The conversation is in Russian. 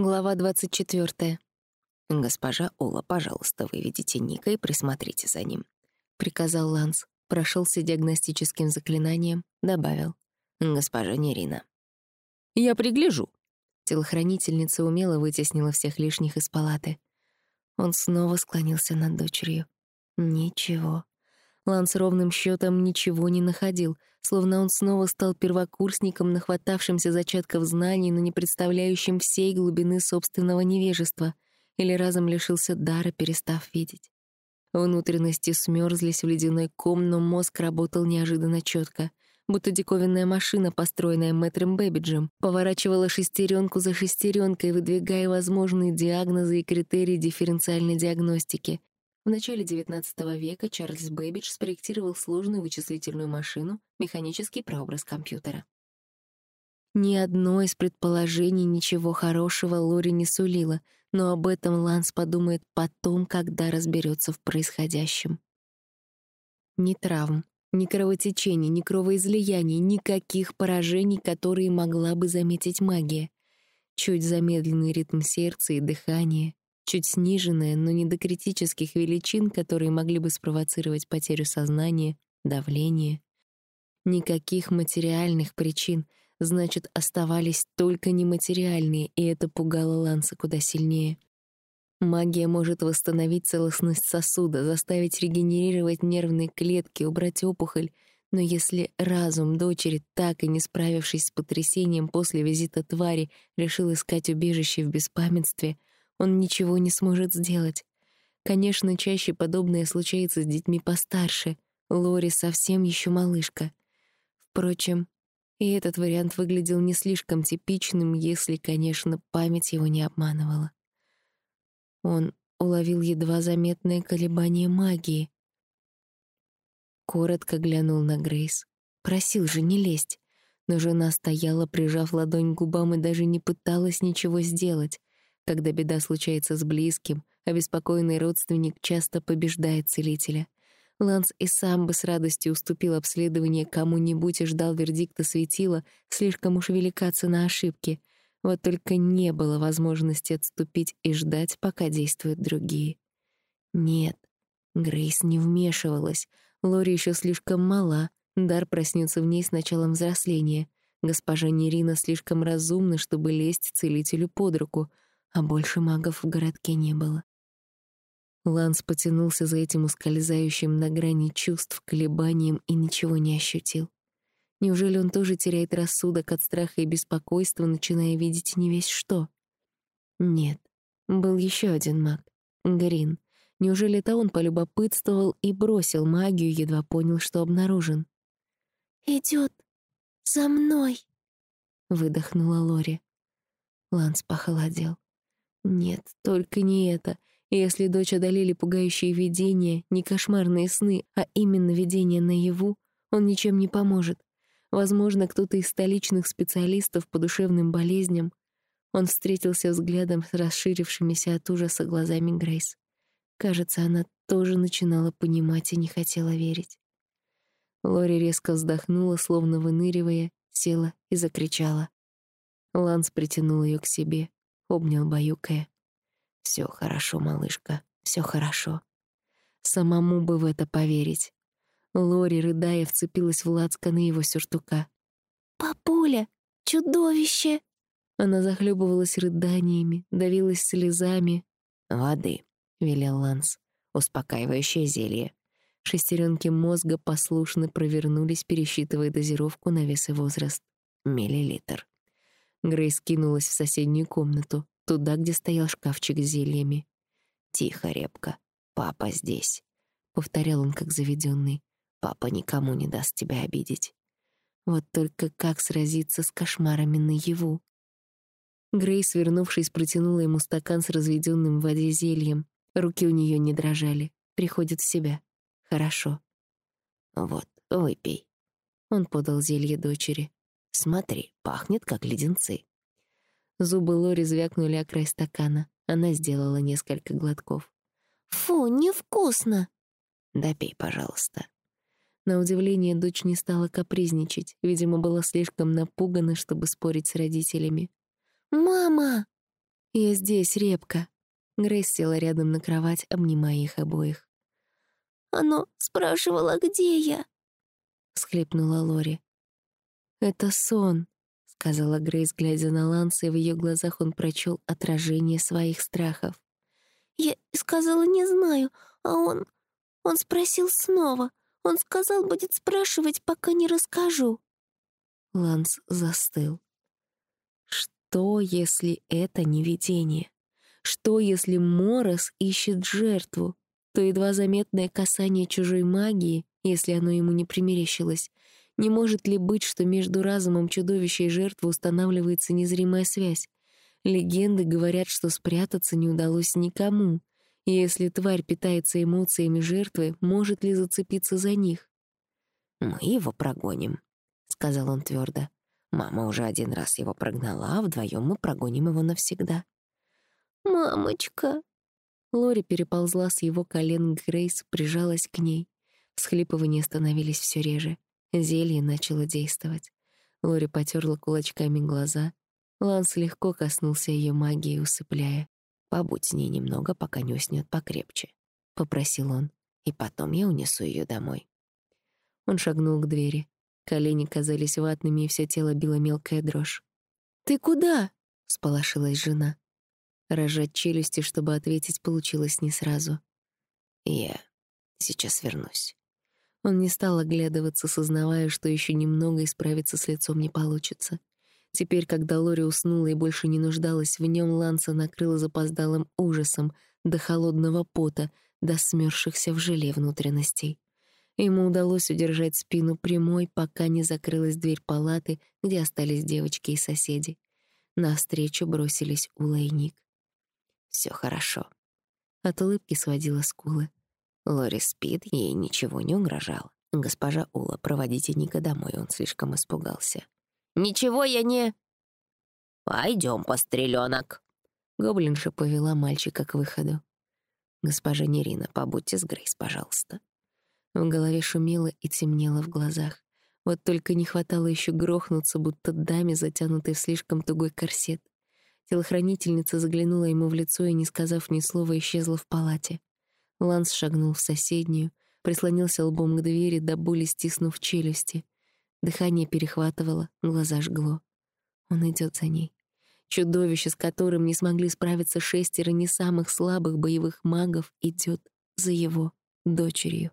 Глава 24. «Госпожа Ола, пожалуйста, выведите Ника и присмотрите за ним», — приказал Ланс, прошелся диагностическим заклинанием, добавил. «Госпожа Нерина». «Я пригляжу». Телохранительница умело вытеснила всех лишних из палаты. Он снова склонился над дочерью. Ничего. Ланс ровным счетом ничего не находил, словно он снова стал первокурсником, нахватавшимся зачатков знаний, но не представляющим всей глубины собственного невежества, или разом лишился дара, перестав видеть. Внутренности смерзлись в ледяной ком, но мозг работал неожиданно четко, будто диковинная машина, построенная мэтром Бэбиджем, поворачивала шестеренку за шестеренкой, выдвигая возможные диагнозы и критерии дифференциальной диагностики, в начале XIX века Чарльз Бэббидж спроектировал сложную вычислительную машину, механический прообраз компьютера. Ни одно из предположений ничего хорошего Лори не сулило, но об этом Ланс подумает потом, когда разберется в происходящем. Ни травм, ни кровотечений, ни кровоизлияний, никаких поражений, которые могла бы заметить магия. Чуть замедленный ритм сердца и дыхания, чуть сниженная, но не до критических величин, которые могли бы спровоцировать потерю сознания, давление. Никаких материальных причин, значит, оставались только нематериальные, и это пугало Ланса куда сильнее. Магия может восстановить целостность сосуда, заставить регенерировать нервные клетки, убрать опухоль, но если разум дочери, так и не справившись с потрясением после визита твари, решил искать убежище в беспамятстве — он ничего не сможет сделать. Конечно, чаще подобное случается с детьми постарше. Лори совсем еще малышка. Впрочем, и этот вариант выглядел не слишком типичным, если, конечно, память его не обманывала. Он уловил едва заметное колебание магии. Коротко глянул на Грейс. Просил же не лезть. Но жена стояла, прижав ладонь к губам, и даже не пыталась ничего сделать. Когда беда случается с близким, обеспокоенный родственник часто побеждает целителя. Ланс и сам бы с радостью уступил обследование кому-нибудь и ждал вердикта светила, слишком уж велика цена ошибки. Вот только не было возможности отступить и ждать, пока действуют другие. Нет, Грейс не вмешивалась. Лори еще слишком мала, дар проснется в ней с началом взросления. Госпожа Нерина слишком разумна, чтобы лезть целителю под руку — а больше магов в городке не было. Ланс потянулся за этим ускользающим на грани чувств колебанием и ничего не ощутил. Неужели он тоже теряет рассудок от страха и беспокойства, начиная видеть не весь что? Нет, был еще один маг — Грин. Неужели это он полюбопытствовал и бросил магию, едва понял, что обнаружен? «Идет за мной!» — выдохнула Лори. Ланс похолодел. Нет, только не это. Если дочь одолели пугающие видения, не кошмарные сны, а именно видения наяву, он ничем не поможет. Возможно, кто-то из столичных специалистов по душевным болезням. Он встретился взглядом с расширившимися от ужаса глазами Грейс. Кажется, она тоже начинала понимать и не хотела верить. Лори резко вздохнула, словно выныривая, села и закричала. Ланс притянул ее к себе, обнял баюкая. Все хорошо, малышка, все хорошо. Самому бы в это поверить. Лори, рыдая, вцепилась в лацканы его сюртука. «Папуля, чудовище!» Она захлебывалась рыданиями, давилась слезами. «Воды», — велел Ланс, — «успокаивающее зелье». Шестеренки мозга послушно провернулись, пересчитывая дозировку на вес и возраст. Миллилитр. Грейс кинулась в соседнюю комнату, туда, где стоял шкафчик с зельями. «Тихо, репка, папа здесь», — повторял он как заведенный. «Папа никому не даст тебя обидеть». Вот только как сразиться с кошмарами наяву? Грейс, вернувшись, протянула ему стакан с разведенным в воде зельем. Руки у нее не дрожали. Приходит в себя. Хорошо. «Вот, выпей». Он подал зелье дочери. Смотри, пахнет, как леденцы». Зубы Лори звякнули о край стакана. Она сделала несколько глотков. «Фу, невкусно!» «Допей, пожалуйста». На удивление дочь не стала капризничать. Видимо, была слишком напугана, чтобы спорить с родителями. «Мама!» «Я здесь, Репка». Грейс села рядом на кровать, обнимая их обоих. «Оно спрашивало, где я?» — всхлипнула Лори. «Это сон», — сказала Грейс, глядя на Ланса, и в ее глазах он прочел отражение своих страхов. «Я сказала, не знаю, а он... он спросил снова. Он сказал, будет спрашивать, пока не расскажу». Ланс застыл. Что, если это не видение? Что, если Морос ищет жертву? То едва заметное касание чужой магии, если оно ему не примерещилось, не может ли быть, что между разумом чудовища и жертвы устанавливается незримая связь? Легенды говорят, что спрятаться не удалось никому. Если тварь питается эмоциями жертвы, может ли зацепиться за них? «Мы его прогоним», — сказал он твердо. «Мама уже один раз его прогнала, а вдвоем мы прогоним его навсегда». «Мамочка!» Лори переползла с его колен к Грейс, прижалась к ней. Всхлипывания становились все реже. Зелье начало действовать. Лори потерла кулачками глаза. Ланс легко коснулся ее магии, усыпляя. «Побудь с ней немного, пока не уснет покрепче», — попросил он. «И потом я унесу ее домой». Он шагнул к двери. Колени казались ватными, и все тело било мелкая дрожь. «Ты куда?» — сполошилась жена. Рожать челюсти, чтобы ответить, получилось не сразу. «Я сейчас вернусь». Он не стал оглядываться, сознавая, что еще немного исправиться с лицом не получится. Теперь, когда Лори уснула и больше не нуждалась в нем, Ланса накрыла запоздалым ужасом до холодного пота, до смёрзшихся в желе внутренностей. Ему удалось удержать спину прямой, пока не закрылась дверь палаты, где остались девочки и соседи. Навстречу бросились Улайник. Все хорошо». От улыбки сводила скулы. Лори спит, ей ничего не угрожало. «Госпожа Ула, проводите Ника домой, он слишком испугался». «Ничего я не...» «Пойдем, постреленок!» Гоблинша повела мальчика к выходу. «Госпожа Нерина, побудьте с Грейс, пожалуйста». В голове шумело и темнело в глазах. Вот только не хватало еще грохнуться, будто даме, затянутой в слишком тугой корсет. Телохранительница заглянула ему в лицо и, не сказав ни слова, исчезла в палате. Ланс шагнул в соседнюю, прислонился лбом к двери, до боли стиснув челюсти. Дыхание перехватывало, глаза жгло. Он идет за ней. Чудовище, с которым не смогли справиться шестеро не самых слабых боевых магов, идет за его дочерью.